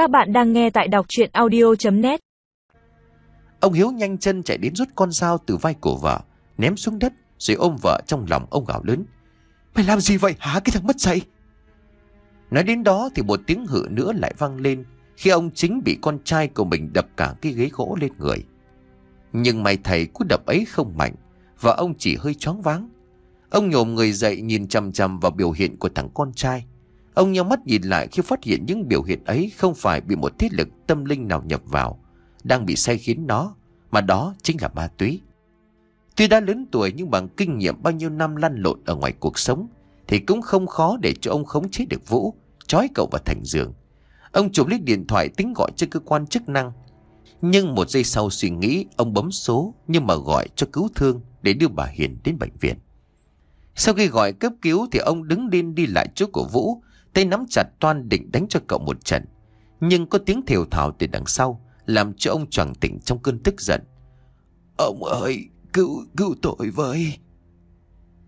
Các bạn đang nghe tại đọc chuyện audio.net Ông Hiếu nhanh chân chạy đến rút con dao từ vai của vợ, ném xuống đất rồi ôm vợ trong lòng ông gào lớn. Mày làm gì vậy hả cái thằng mất dạy? Nói đến đó thì một tiếng hự nữa lại vang lên khi ông chính bị con trai của mình đập cả cái ghế gỗ lên người. Nhưng may thầy cú đập ấy không mạnh và ông chỉ hơi choáng váng. Ông nhồm người dậy nhìn chằm chằm vào biểu hiện của thằng con trai. Ông nhau mắt nhìn lại khi phát hiện những biểu hiện ấy không phải bị một thiết lực tâm linh nào nhập vào, đang bị say khiến nó, mà đó chính là ma túy. Tuy đã lớn tuổi nhưng bằng kinh nghiệm bao nhiêu năm lăn lộn ở ngoài cuộc sống, thì cũng không khó để cho ông khống chế được Vũ, trói cậu vào thành giường. Ông chụp lấy điện thoại tính gọi cho cơ quan chức năng. Nhưng một giây sau suy nghĩ, ông bấm số nhưng mà gọi cho cứu thương để đưa bà Hiền đến bệnh viện. Sau khi gọi cấp cứu thì ông đứng lên đi lại chỗ của Vũ, tay nắm chặt toan định đánh cho cậu một trận. Nhưng có tiếng thều thào từ đằng sau, làm cho ông choàng tỉnh trong cơn tức giận. Ông ơi, cứu, cứu tội với.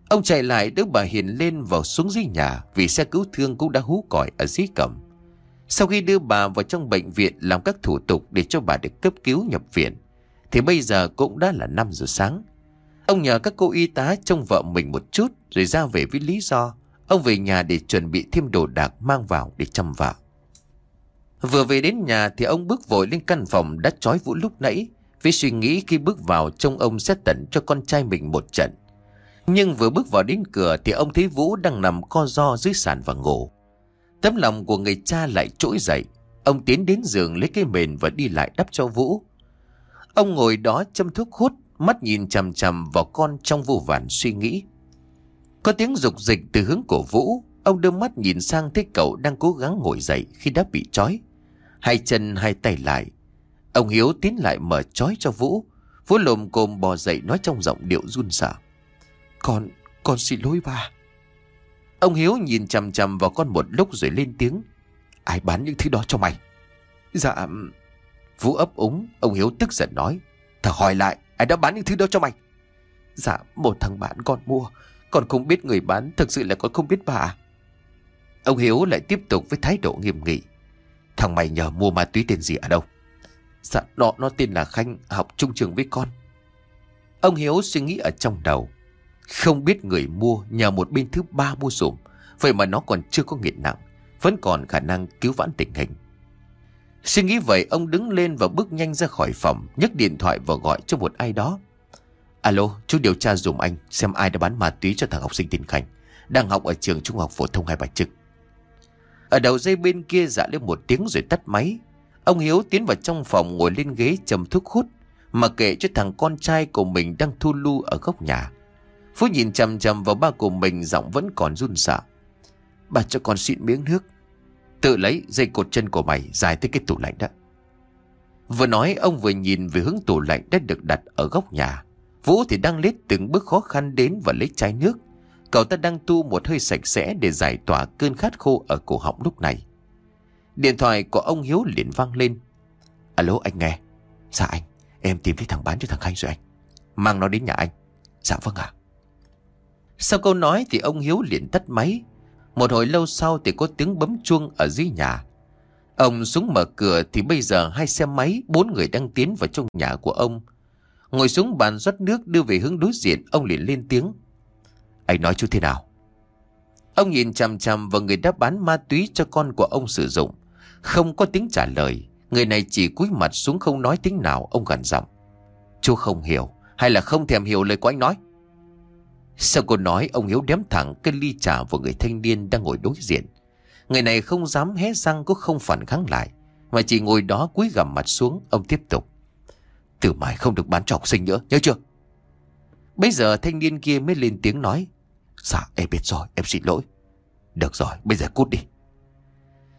Ông chạy lại đỡ bà Hiền lên vào xuống dưới nhà vì xe cứu thương cũng đã hú còi ở dưới cầm. Sau khi đưa bà vào trong bệnh viện làm các thủ tục để cho bà được cấp cứu nhập viện, thì bây giờ cũng đã là 5 giờ sáng. Ông nhờ các cô y tá trông vợ mình một chút rồi ra về với lý do ông về nhà để chuẩn bị thêm đồ đạc mang vào để chăm vợ. Vừa về đến nhà thì ông bước vội lên căn phòng đã trói Vũ lúc nãy vì suy nghĩ khi bước vào trông ông sẽ tận cho con trai mình một trận. Nhưng vừa bước vào đến cửa thì ông thấy Vũ đang nằm co ro dưới sàn và ngủ. Tấm lòng của người cha lại trỗi dậy. Ông tiến đến giường lấy cái mền và đi lại đắp cho Vũ. Ông ngồi đó châm thuốc hút, mắt nhìn chằm chằm vào con trong vô vàn suy nghĩ. Có tiếng dục dịch từ hướng cổ Vũ, ông đưa mắt nhìn sang thấy cậu đang cố gắng ngồi dậy khi đã bị trói. Hai chân hai tay lại. Ông Hiếu tiến lại mở trói cho Vũ. Vũ lồm cồm bò dậy nói trong giọng điệu run sợ. Con, con xin lỗi ba. Ông Hiếu nhìn chằm chằm vào con một lúc rồi lên tiếng. Ai bán những thứ đó cho mày? Dạ... Vũ ấp úng, ông Hiếu tức giận nói. Thằng hỏi lại, ai đã bán những thứ đó cho mày? Dạ, một thằng bạn con mua. Con không biết người bán, thực sự là con không biết bà. À? Ông Hiếu lại tiếp tục với thái độ nghiêm nghị. Thằng mày nhờ mua ma túy tên gì ở đâu? Dạ, nó, nó tên là Khanh, học trung trường với con. Ông Hiếu suy nghĩ ở trong đầu. Không biết người mua nhờ một bên thứ ba mua dùm. Vậy mà nó còn chưa có nghiện nặng. Vẫn còn khả năng cứu vãn tình hình. Suy nghĩ vậy ông đứng lên và bước nhanh ra khỏi phòng nhấc điện thoại và gọi cho một ai đó Alo, chú điều tra dùm anh, Xem ai đã bán ma túy cho thằng học sinh tên Khánh Đang học ở trường trung học phổ thông Hai Bà Trưng. Ở đầu dây bên kia dạ lên một tiếng rồi tắt máy. Ông Hiếu tiến vào trong phòng ngồi lên ghế chầm thuốc hút, Mà kệ cho thằng con trai của mình đang thu lưu ở góc nhà. Phú nhìn chầm chầm vào ba của mình, giọng vẫn còn run sợ. Bà cho con xịn miếng nước. Tự lấy dây cột chân của mày, dài tới cái tủ lạnh đó. Vừa nói, ông vừa nhìn về hướng tủ lạnh đã được đặt ở góc nhà. Vũ thì đang lết từng bước khó khăn đến và lấy chai nước. Cậu ta đang tu một hơi sạch sẽ để giải tỏa cơn khát khô ở cổ họng lúc này. Điện thoại của ông Hiếu liền vang lên. Alo anh nghe. Dạ anh, em tìm thấy thằng bán cho thằng Khanh rồi anh. Mang nó đến nhà anh. Dạ vâng ạ. Sau câu nói thì ông Hiếu liền tắt máy một hồi lâu sau thì có tiếng bấm chuông ở dưới nhà. Ông xuống mở cửa thì bây giờ hai xe máy, bốn người đang tiến vào trong nhà của ông. Ngồi xuống bàn rót nước đưa về hướng đối diện, ông liền lên tiếng. Anh nói chú thế nào? Ông nhìn chằm chằm vào người đã bán ma túy cho con của ông sử dụng. Không có tiếng trả lời. Người này chỉ cúi mặt xuống không nói tiếng nào, ông gần giọng. Chú không hiểu, hay là không thèm hiểu lời của anh nói? Sau cô nói ông Hiếu đếm thẳng cái ly trà vào người thanh niên đang ngồi đối diện. Người này không dám hé răng cũng không phản kháng lại. Mà chỉ ngồi đó cúi gằm mặt xuống Ông tiếp tục từ mai không được bán cho học sinh nữa, nhớ chưa? Bây giờ thanh niên kia mới lên tiếng nói Dạ em biết rồi, em xin lỗi. Được rồi, bây giờ cút đi.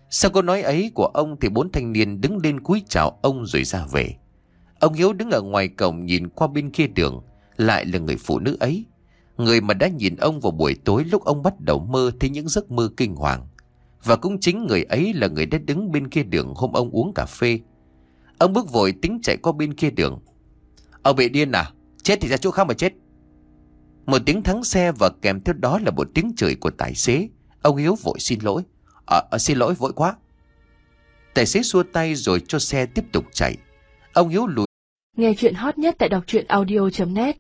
Sau câu nói ấy của ông Thì bốn thanh niên đứng lên cúi chào ông rồi ra về. Ông Hiếu đứng ở ngoài cổng nhìn qua bên kia đường, Lại là người phụ nữ ấy. Người mà đã nhìn ông vào buổi tối lúc ông bắt đầu mơ thấy những giấc mơ kinh hoàng. Và cũng chính người ấy là người đã đứng bên kia đường hôm ông uống cà phê. Ông bước vội tính chạy qua bên kia đường. Ông bị điên à? Chết thì ra chỗ khác mà chết. Một tiếng thắng xe và kèm theo đó là một tiếng chửi của tài xế. Ông Hiếu vội xin lỗi. à, à, xin lỗi vội quá. Tài xế xua tay rồi cho xe tiếp tục chạy. Ông Hiếu lùi. Nghe chuyện hot nhất tại đọc truyện audio.net